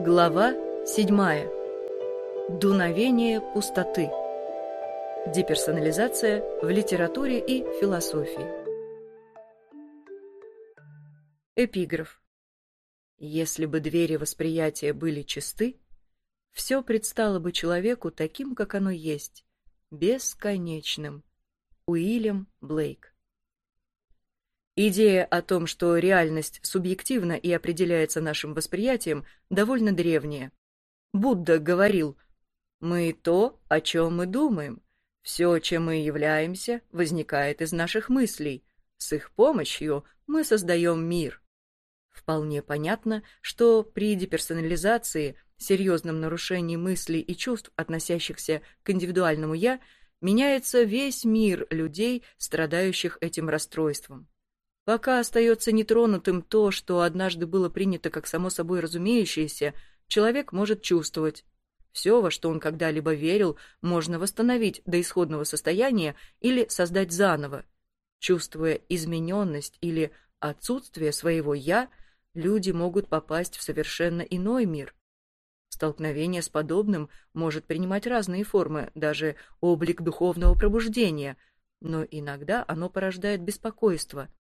Глава 7. Дуновение пустоты. Деперсонализация в литературе и философии. Эпиграф. Если бы двери восприятия были чисты, все предстало бы человеку таким, как оно есть, бесконечным. Уильям Блейк. Идея о том, что реальность субъективна и определяется нашим восприятием, довольно древняя. Будда говорил «Мы то, о чем мы думаем. Все, чем мы являемся, возникает из наших мыслей. С их помощью мы создаем мир». Вполне понятно, что при деперсонализации, серьезном нарушении мыслей и чувств, относящихся к индивидуальному «я», меняется весь мир людей, страдающих этим расстройством. Пока остается нетронутым то, что однажды было принято как само собой разумеющееся, человек может чувствовать. Все, во что он когда-либо верил, можно восстановить до исходного состояния или создать заново. Чувствуя измененность или отсутствие своего «я», люди могут попасть в совершенно иной мир. Столкновение с подобным может принимать разные формы, даже облик духовного пробуждения, но иногда оно порождает беспокойство –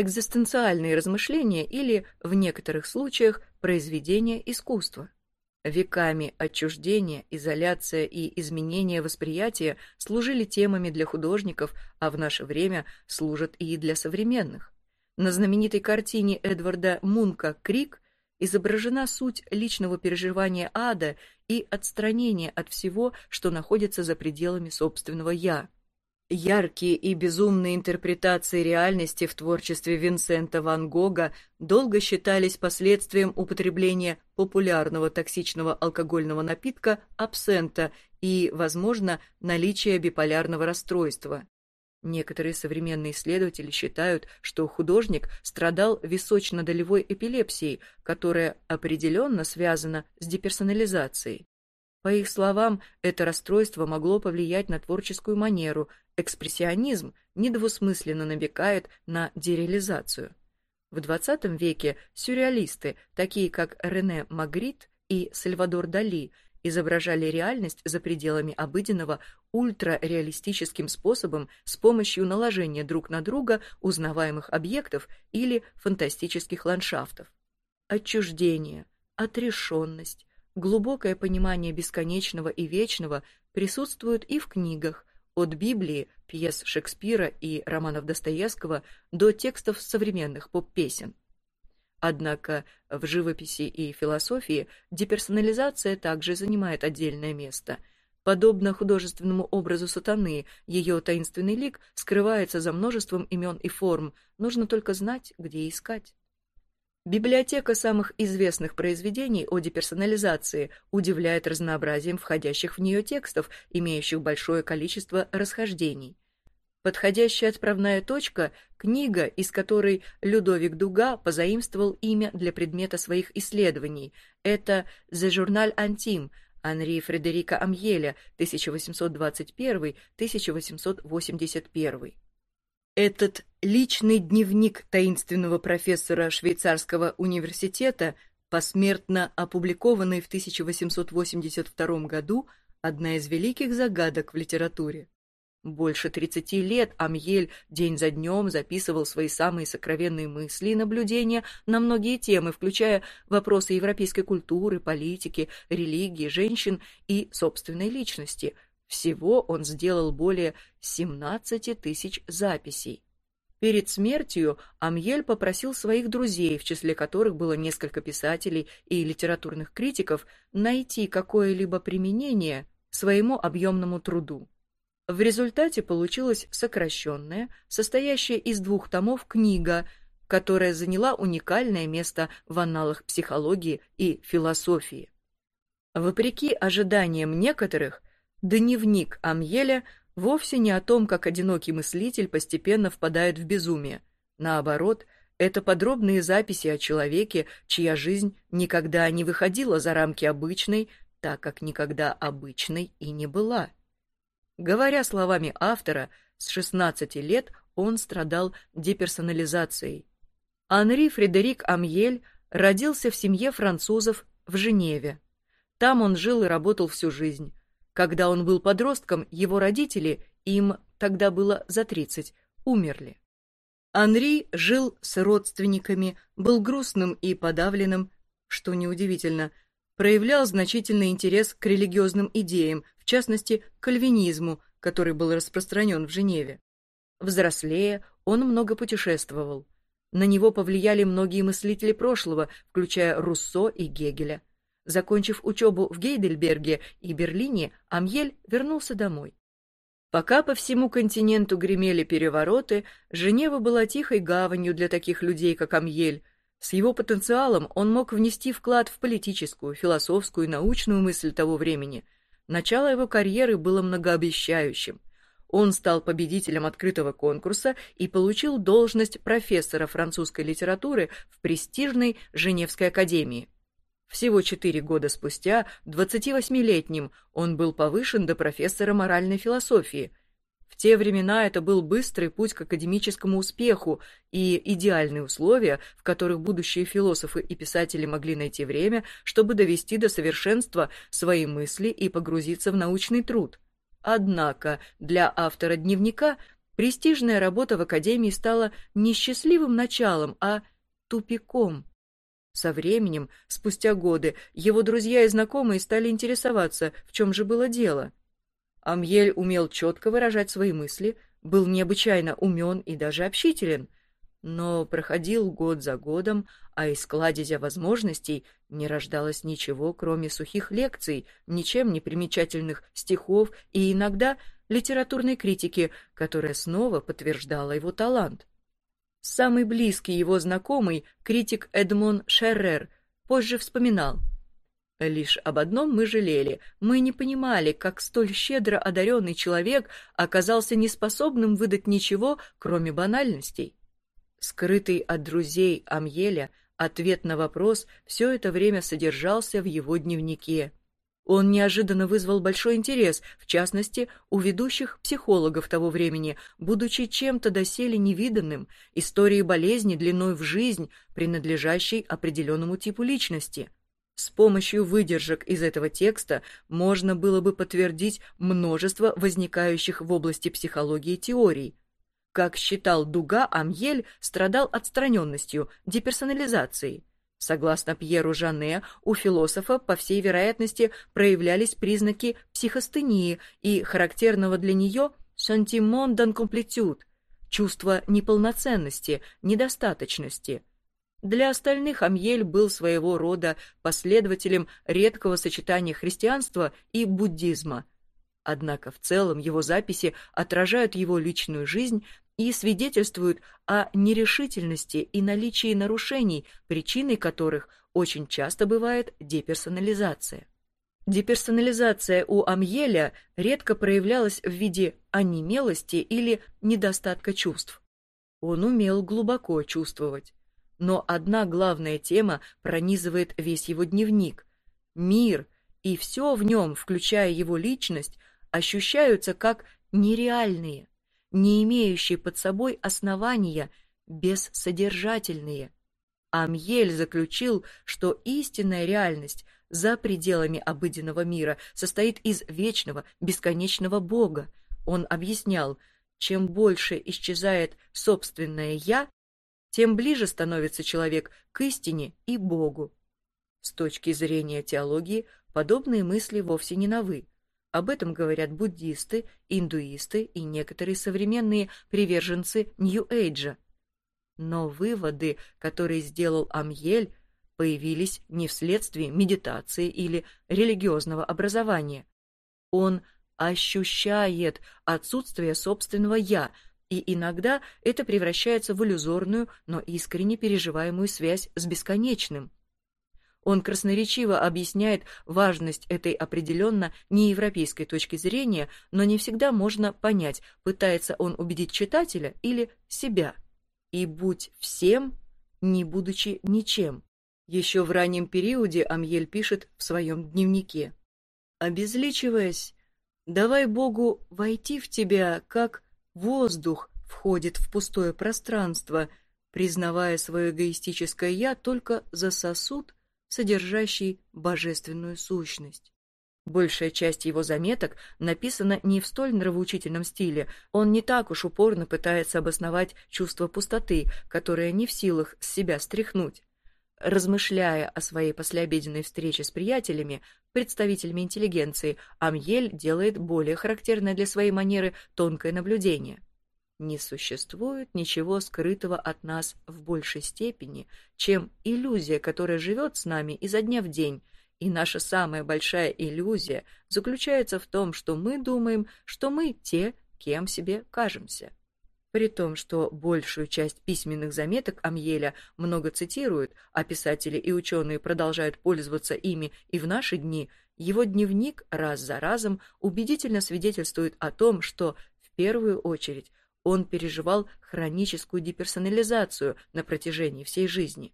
экзистенциальные размышления или, в некоторых случаях, произведения искусства. Веками отчуждение, изоляция и изменение восприятия служили темами для художников, а в наше время служат и для современных. На знаменитой картине Эдварда Мунка «Крик» изображена суть личного переживания ада и отстранения от всего, что находится за пределами собственного «я». Яркие и безумные интерпретации реальности в творчестве Винсента Ван Гога долго считались последствием употребления популярного токсичного алкогольного напитка абсента и, возможно, наличия биполярного расстройства. Некоторые современные исследователи считают, что художник страдал височно-долевой эпилепсией, которая определенно связана с деперсонализацией. По их словам, это расстройство могло повлиять на творческую манеру, экспрессионизм недвусмысленно намекает на дереализацию. В XX веке сюрреалисты, такие как Рене Магрит и Сальвадор Дали, изображали реальность за пределами обыденного ультрареалистическим способом с помощью наложения друг на друга узнаваемых объектов или фантастических ландшафтов. Отчуждение, отрешенность, глубокое понимание бесконечного и вечного присутствуют и в книгах, от Библии, пьес Шекспира и романов Достоевского до текстов современных поп-песен. Однако в живописи и философии деперсонализация также занимает отдельное место. Подобно художественному образу сатаны, ее таинственный лик скрывается за множеством имен и форм, нужно только знать, где искать. Библиотека самых известных произведений о деперсонализации удивляет разнообразием входящих в нее текстов, имеющих большое количество расхождений. Подходящая отправная точка – книга, из которой Людовик Дуга позаимствовал имя для предмета своих исследований. Это «The Journal Intime» Анри Фредерика Амьеля, 1821-1881. Этот личный дневник таинственного профессора швейцарского университета, посмертно опубликованный в 1882 году, одна из великих загадок в литературе. Больше 30 лет Амьель день за днем записывал свои самые сокровенные мысли и наблюдения на многие темы, включая вопросы европейской культуры, политики, религии, женщин и собственной личности – всего он сделал более 17 тысяч записей. Перед смертью Амьель попросил своих друзей, в числе которых было несколько писателей и литературных критиков, найти какое-либо применение своему объемному труду. В результате получилась сокращенная, состоящая из двух томов книга, которая заняла уникальное место в аналах психологии и философии. Вопреки ожиданиям некоторых, Дневник Амьеля вовсе не о том, как одинокий мыслитель постепенно впадает в безумие. Наоборот, это подробные записи о человеке, чья жизнь никогда не выходила за рамки обычной, так как никогда обычной и не была. Говоря словами автора, с 16 лет он страдал деперсонализацией. Анри Фредерик Амьель родился в семье французов в Женеве. Там он жил и работал всю жизнь. Когда он был подростком, его родители, им тогда было за 30, умерли. Анри жил с родственниками, был грустным и подавленным, что неудивительно, проявлял значительный интерес к религиозным идеям, в частности, к кальвинизму, который был распространен в Женеве. Взрослея, он много путешествовал. На него повлияли многие мыслители прошлого, включая Руссо и Гегеля. Закончив учебу в Гейдельберге и Берлине, Амьель вернулся домой. Пока по всему континенту гремели перевороты, Женева была тихой гаванью для таких людей, как Амьель. С его потенциалом он мог внести вклад в политическую, философскую и научную мысль того времени. Начало его карьеры было многообещающим. Он стал победителем открытого конкурса и получил должность профессора французской литературы в престижной Женевской академии. Всего четыре года спустя, 28-летним, он был повышен до профессора моральной философии. В те времена это был быстрый путь к академическому успеху и идеальные условия, в которых будущие философы и писатели могли найти время, чтобы довести до совершенства свои мысли и погрузиться в научный труд. Однако для автора дневника престижная работа в академии стала не счастливым началом, а тупиком. Со временем, спустя годы, его друзья и знакомые стали интересоваться, в чем же было дело. Амьель умел четко выражать свои мысли, был необычайно умен и даже общителен, но проходил год за годом, а из кладезя возможностей не рождалось ничего, кроме сухих лекций, ничем не примечательных стихов и иногда литературной критики, которая снова подтверждала его талант. Самый близкий его знакомый, критик Эдмон Шеррер, позже вспоминал. Лишь об одном мы жалели. Мы не понимали, как столь щедро одаренный человек оказался неспособным выдать ничего, кроме банальностей. Скрытый от друзей Амьеля ответ на вопрос все это время содержался в его дневнике. Он неожиданно вызвал большой интерес, в частности, у ведущих психологов того времени, будучи чем-то доселе невиданным, историей болезни длиной в жизнь, принадлежащей определенному типу личности. С помощью выдержек из этого текста можно было бы подтвердить множество возникающих в области психологии теорий. Как считал Дуга, Амьель страдал отстраненностью, деперсонализацией. Согласно Пьеру Жане, у философа, по всей вероятности, проявлялись признаки психостении и характерного для нее «sentiment d'incomplétude» — чувство неполноценности, недостаточности. Для остальных Амьель был своего рода последователем редкого сочетания христианства и буддизма. Однако в целом его записи отражают его личную жизнь и свидетельствуют о нерешительности и наличии нарушений, причиной которых очень часто бывает деперсонализация. Деперсонализация у Амьеля редко проявлялась в виде онемелости или недостатка чувств. Он умел глубоко чувствовать. Но одна главная тема пронизывает весь его дневник. Мир и все в нем, включая его личность, ощущаются как нереальные, не имеющие под собой основания, бессодержательные. Амьель заключил, что истинная реальность за пределами обыденного мира состоит из вечного, бесконечного Бога. Он объяснял, чем больше исчезает собственное «я», тем ближе становится человек к истине и Богу. С точки зрения теологии подобные мысли вовсе не новы. Об этом говорят буддисты, индуисты и некоторые современные приверженцы Нью-Эйджа. Но выводы, которые сделал Амьель, появились не вследствие медитации или религиозного образования. Он ощущает отсутствие собственного «я», и иногда это превращается в иллюзорную, но искренне переживаемую связь с бесконечным. Он красноречиво объясняет важность этой определенно неевропейской точки зрения, но не всегда можно понять, пытается он убедить читателя или себя. И будь всем, не будучи ничем. Еще в раннем периоде Амьель пишет в своем дневнике. «Обезличиваясь, давай Богу войти в тебя, как воздух входит в пустое пространство, признавая свое эгоистическое «я» только за сосуд, содержащий божественную сущность. Большая часть его заметок написана не в столь нравоучительном стиле, он не так уж упорно пытается обосновать чувство пустоты, которое не в силах с себя стряхнуть. Размышляя о своей послеобеденной встрече с приятелями, представителями интеллигенции, Амьель делает более характерное для своей манеры тонкое наблюдение. Не существует ничего скрытого от нас в большей степени, чем иллюзия, которая живет с нами изо дня в день, и наша самая большая иллюзия заключается в том, что мы думаем, что мы те, кем себе кажемся. При том, что большую часть письменных заметок Амьеля много цитируют, а писатели и ученые продолжают пользоваться ими и в наши дни, его дневник раз за разом убедительно свидетельствует о том, что, в первую очередь, он переживал хроническую деперсонализацию на протяжении всей жизни.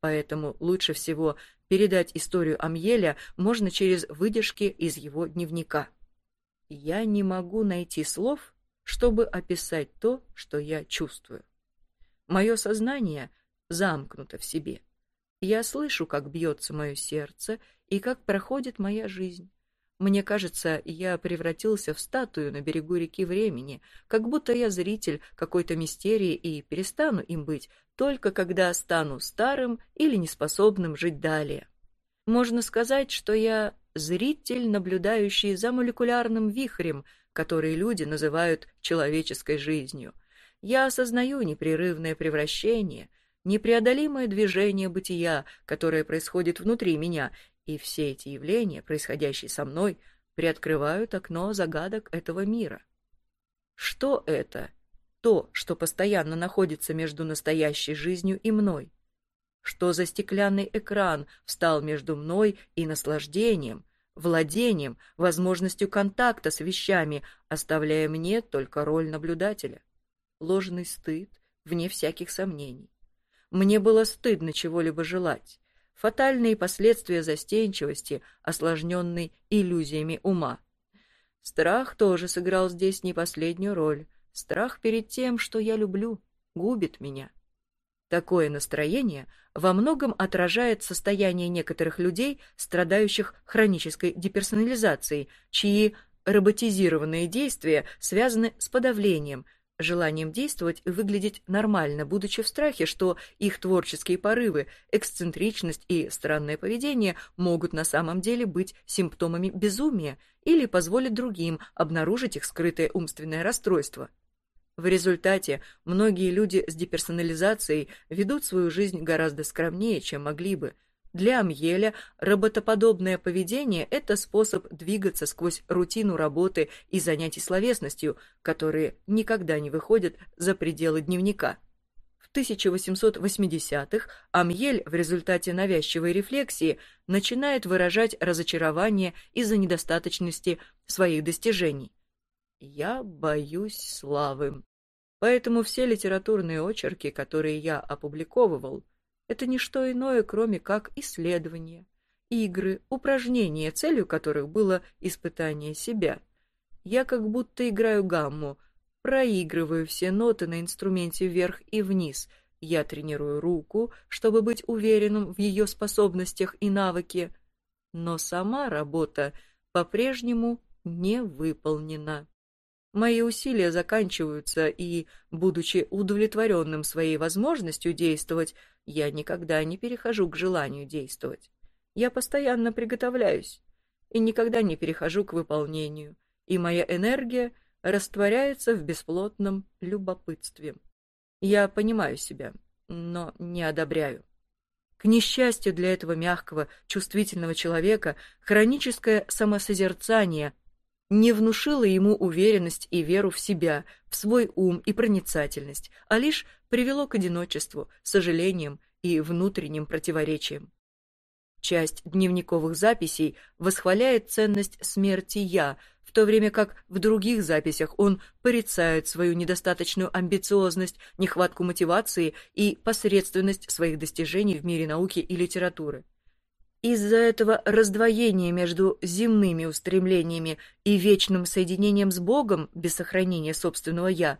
Поэтому лучше всего передать историю Амьеля можно через выдержки из его дневника. «Я не могу найти слов, чтобы описать то, что я чувствую. Мое сознание замкнуто в себе. Я слышу, как бьется мое сердце и как проходит моя жизнь. Мне кажется, я превратился в статую на берегу реки времени, как будто я зритель какой-то мистерии и перестану им быть, только когда стану старым или неспособным жить далее. Можно сказать, что я зритель, наблюдающий за молекулярным вихрем, которые люди называют человеческой жизнью. Я осознаю непрерывное превращение, непреодолимое движение бытия, которое происходит внутри меня, и все эти явления, происходящие со мной, приоткрывают окно загадок этого мира. Что это? То, что постоянно находится между настоящей жизнью и мной. Что за стеклянный экран встал между мной и наслаждением, владением, возможностью контакта с вещами, оставляя мне только роль наблюдателя. Ложный стыд, вне всяких сомнений. Мне было стыдно чего-либо желать. Фатальные последствия застенчивости, осложненной иллюзиями ума. Страх тоже сыграл здесь не последнюю роль. Страх перед тем, что я люблю, губит меня. Такое настроение во многом отражает состояние некоторых людей, страдающих хронической деперсонализацией, чьи роботизированные действия связаны с подавлением, желанием действовать и выглядеть нормально, будучи в страхе, что их творческие порывы, эксцентричность и странное поведение могут на самом деле быть симптомами безумия или позволят другим обнаружить их скрытое умственное расстройство. В результате многие люди с деперсонализацией ведут свою жизнь гораздо скромнее, чем могли бы. Для Амьеля роботоподобное поведение – это способ двигаться сквозь рутину работы и занятий словесностью, которые никогда не выходят за пределы дневника. В 1880-х Амьель в результате навязчивой рефлексии начинает выражать разочарование из-за недостаточности своих достижений. Я боюсь славы. Поэтому все литературные очерки, которые я опубликовывал, это не что иное, кроме как исследования, игры, упражнения, целью которых было испытание себя. Я как будто играю гамму, проигрываю все ноты на инструменте вверх и вниз. Я тренирую руку, чтобы быть уверенным в ее способностях и навыке. Но сама работа по-прежнему не выполнена. Мои усилия заканчиваются, и, будучи удовлетворенным своей возможностью действовать, я никогда не перехожу к желанию действовать. Я постоянно приготовляюсь и никогда не перехожу к выполнению, и моя энергия растворяется в бесплотном любопытстве. Я понимаю себя, но не одобряю. К несчастью для этого мягкого, чувствительного человека, хроническое самосозерцание – не внушила ему уверенность и веру в себя, в свой ум и проницательность, а лишь привело к одиночеству, сожалениям и внутренним противоречиям. Часть дневниковых записей восхваляет ценность смерти «я», в то время как в других записях он порицает свою недостаточную амбициозность, нехватку мотивации и посредственность своих достижений в мире науки и литературы. Из-за этого раздвоения между земными устремлениями и вечным соединением с Богом без сохранения собственного «я»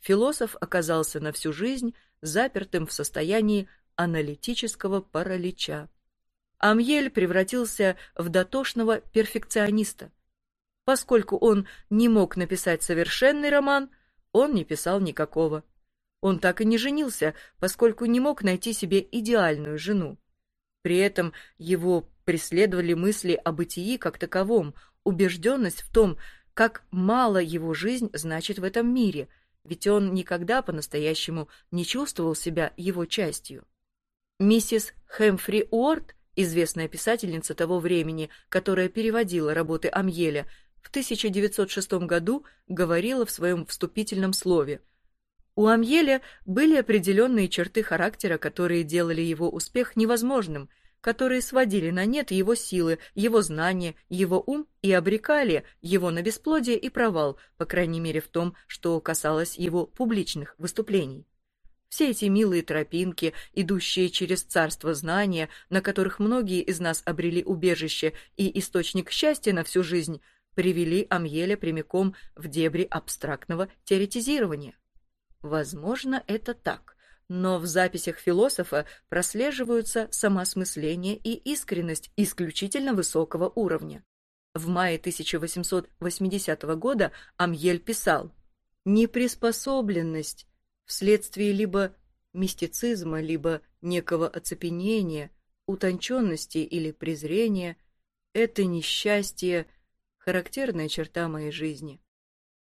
философ оказался на всю жизнь запертым в состоянии аналитического паралича. Амьель превратился в дотошного перфекциониста. Поскольку он не мог написать совершенный роман, он не писал никакого. Он так и не женился, поскольку не мог найти себе идеальную жену. При этом его преследовали мысли о бытии как таковом, убежденность в том, как мало его жизнь значит в этом мире, ведь он никогда по-настоящему не чувствовал себя его частью. Миссис Хэмфри Уорд, известная писательница того времени, которая переводила работы Амьеля, в 1906 году говорила в своем вступительном слове «У Амьеля были определенные черты характера, которые делали его успех невозможным – которые сводили на нет его силы, его знания, его ум и обрекали его на бесплодие и провал, по крайней мере в том, что касалось его публичных выступлений. Все эти милые тропинки, идущие через царство знания, на которых многие из нас обрели убежище и источник счастья на всю жизнь, привели Амьеля прямиком в дебри абстрактного теоретизирования. Возможно, это так но в записях философа прослеживаются самоосмысление и искренность исключительно высокого уровня. В мае 1880 года Амьель писал «Неприспособленность вследствие либо мистицизма, либо некого оцепенения, утонченности или презрения – это несчастье, характерная черта моей жизни.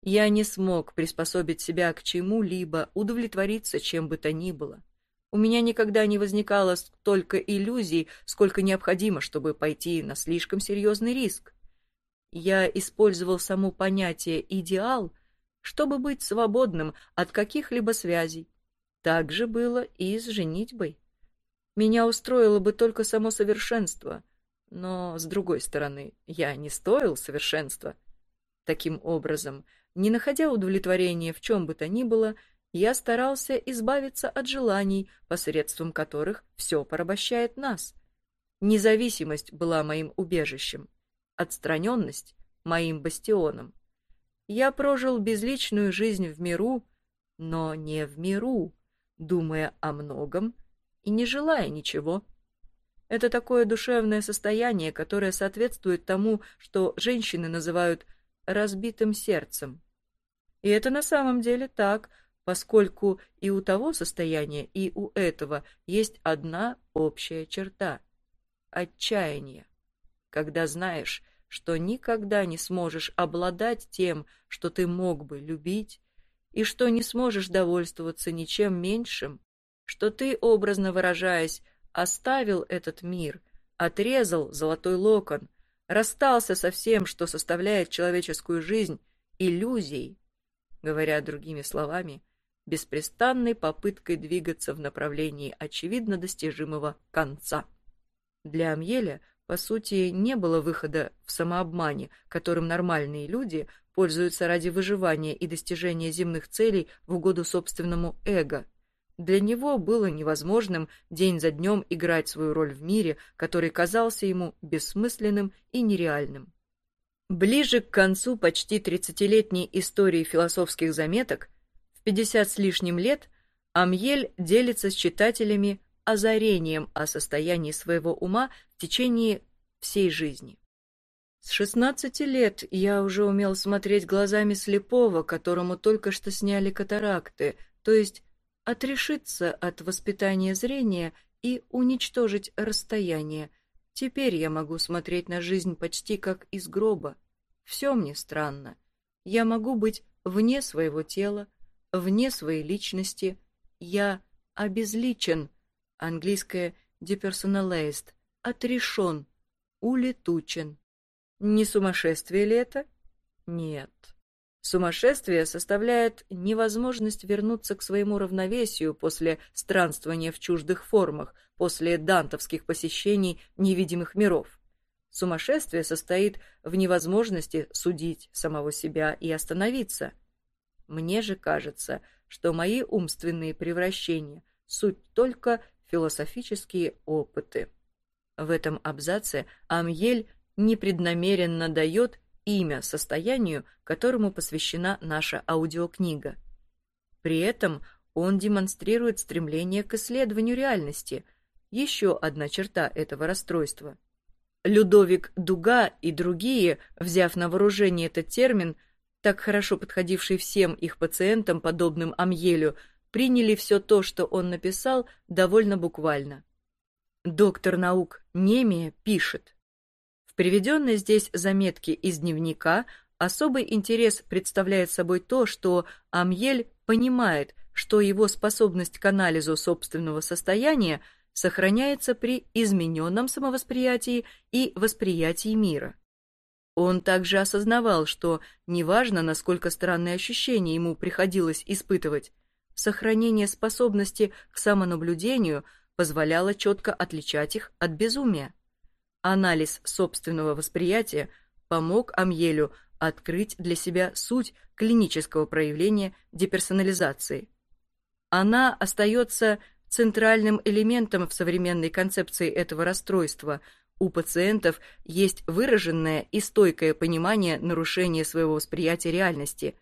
Я не смог приспособить себя к чему-либо, удовлетвориться чем бы то ни было. У меня никогда не возникало столько иллюзий, сколько необходимо, чтобы пойти на слишком серьезный риск. Я использовал само понятие «идеал», чтобы быть свободным от каких-либо связей. Так же было и с женитьбой. Меня устроило бы только само совершенство, но, с другой стороны, я не стоил совершенства. Таким образом, не находя удовлетворения в чем бы то ни было, я старался избавиться от желаний, посредством которых все порабощает нас. Независимость была моим убежищем, отстраненность — моим бастионом. Я прожил безличную жизнь в миру, но не в миру, думая о многом и не желая ничего. Это такое душевное состояние, которое соответствует тому, что женщины называют разбитым сердцем. И это на самом деле так, поскольку и у того состояния, и у этого есть одна общая черта — отчаяние. Когда знаешь, что никогда не сможешь обладать тем, что ты мог бы любить, и что не сможешь довольствоваться ничем меньшим, что ты, образно выражаясь, оставил этот мир, отрезал золотой локон, расстался со всем, что составляет человеческую жизнь, иллюзией, говоря другими словами, беспрестанной попыткой двигаться в направлении очевидно достижимого конца. Для Амьеля, по сути, не было выхода в самообмане, которым нормальные люди пользуются ради выживания и достижения земных целей в угоду собственному эго. Для него было невозможным день за днем играть свою роль в мире, который казался ему бессмысленным и нереальным. Ближе к концу почти тридцатилетней истории философских заметок, в пятьдесят с лишним лет, Амьель делится с читателями озарением о состоянии своего ума в течение всей жизни. С шестнадцати лет я уже умел смотреть глазами слепого, которому только что сняли катаракты, то есть отрешиться от воспитания зрения и уничтожить расстояние, Теперь я могу смотреть на жизнь почти как из гроба. Все мне странно. Я могу быть вне своего тела, вне своей личности. Я обезличен. Английское depersonalized. Отрешен. Улетучен. Не сумасшествие ли это? Нет. Сумасшествие составляет невозможность вернуться к своему равновесию после странствования в чуждых формах, после дантовских посещений невидимых миров. Сумасшествие состоит в невозможности судить самого себя и остановиться. Мне же кажется, что мои умственные превращения — суть только философические опыты. В этом абзаце Амьель непреднамеренно дает имя состоянию, которому посвящена наша аудиокнига. При этом он демонстрирует стремление к исследованию реальности, еще одна черта этого расстройства. Людовик Дуга и другие, взяв на вооружение этот термин, так хорошо подходивший всем их пациентам, подобным Амьелю, приняли все то, что он написал, довольно буквально. Доктор наук Немия пишет. В приведенной здесь заметке из дневника особый интерес представляет собой то, что Амьель понимает, что его способность к анализу собственного состояния сохраняется при измененном самовосприятии и восприятии мира. Он также осознавал, что неважно, насколько странные ощущения ему приходилось испытывать, сохранение способности к самонаблюдению позволяло четко отличать их от безумия. Анализ собственного восприятия помог Амьелю открыть для себя суть клинического проявления деперсонализации. Она остается центральным элементом в современной концепции этого расстройства – у пациентов есть выраженное и стойкое понимание нарушения своего восприятия реальности.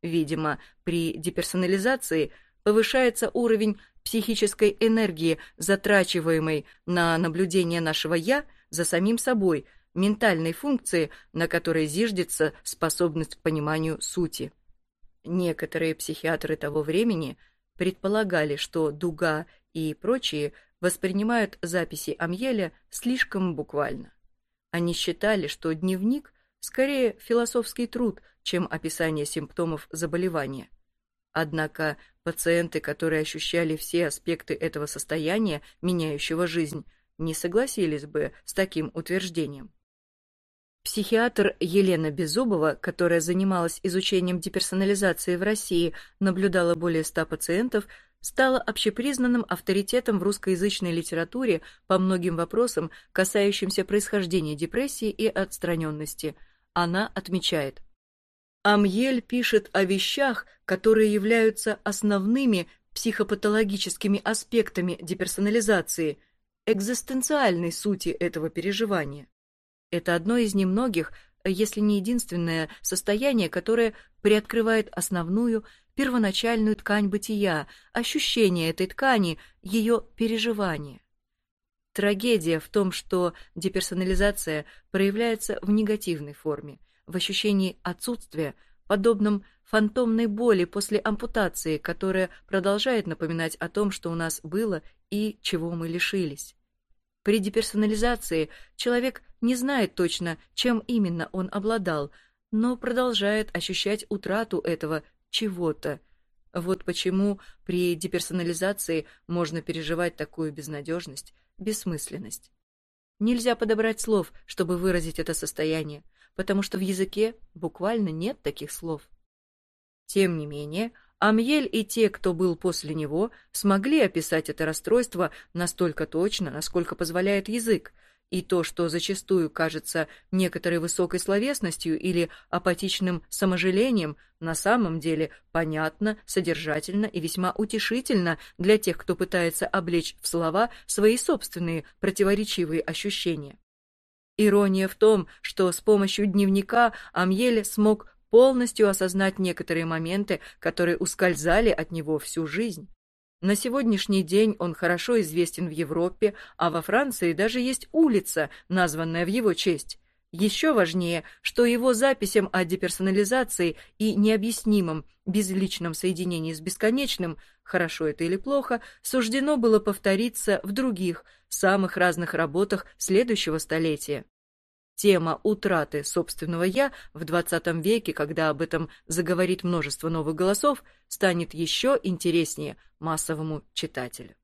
Видимо, при деперсонализации повышается уровень психической энергии, затрачиваемой на наблюдение нашего «я» за самим собой, ментальной функции, на которой зиждется способность к пониманию сути. Некоторые психиатры того времени предполагали, что дуга и прочие воспринимают записи Амьеля слишком буквально. Они считали, что дневник скорее философский труд, чем описание симптомов заболевания. Однако пациенты, которые ощущали все аспекты этого состояния, меняющего жизнь, не согласились бы с таким утверждением. Психиатр Елена Беззубова, которая занималась изучением деперсонализации в России, наблюдала более ста пациентов, стала общепризнанным авторитетом в русскоязычной литературе по многим вопросам, касающимся происхождения депрессии и отстраненности. Она отмечает. Амьель пишет о вещах, которые являются основными психопатологическими аспектами деперсонализации, экзистенциальной сути этого переживания. Это одно из немногих, если не единственное, состояние, которое приоткрывает основную первоначальную ткань бытия, ощущение этой ткани, ее переживание. Трагедия в том, что деперсонализация проявляется в негативной форме, в ощущении отсутствия, подобном фантомной боли после ампутации, которая продолжает напоминать о том, что у нас было и чего мы лишились. При деперсонализации человек не знает точно, чем именно он обладал, но продолжает ощущать утрату этого чего-то. Вот почему при деперсонализации можно переживать такую безнадежность, бессмысленность. Нельзя подобрать слов, чтобы выразить это состояние, потому что в языке буквально нет таких слов. Тем не менее, Амьель и те, кто был после него, смогли описать это расстройство настолько точно, насколько позволяет язык, и то, что зачастую кажется некоторой высокой словесностью или апатичным саможалением, на самом деле понятно, содержательно и весьма утешительно для тех, кто пытается облечь в слова свои собственные противоречивые ощущения. Ирония в том, что с помощью дневника Амьель смог полностью осознать некоторые моменты, которые ускользали от него всю жизнь. На сегодняшний день он хорошо известен в Европе, а во Франции даже есть улица, названная в его честь. Еще важнее, что его записям о деперсонализации и необъяснимом безличном соединении с бесконечным, хорошо это или плохо, суждено было повториться в других, самых разных работах следующего столетия. Тема утраты собственного «я» в XX веке, когда об этом заговорит множество новых голосов, станет еще интереснее массовому читателю.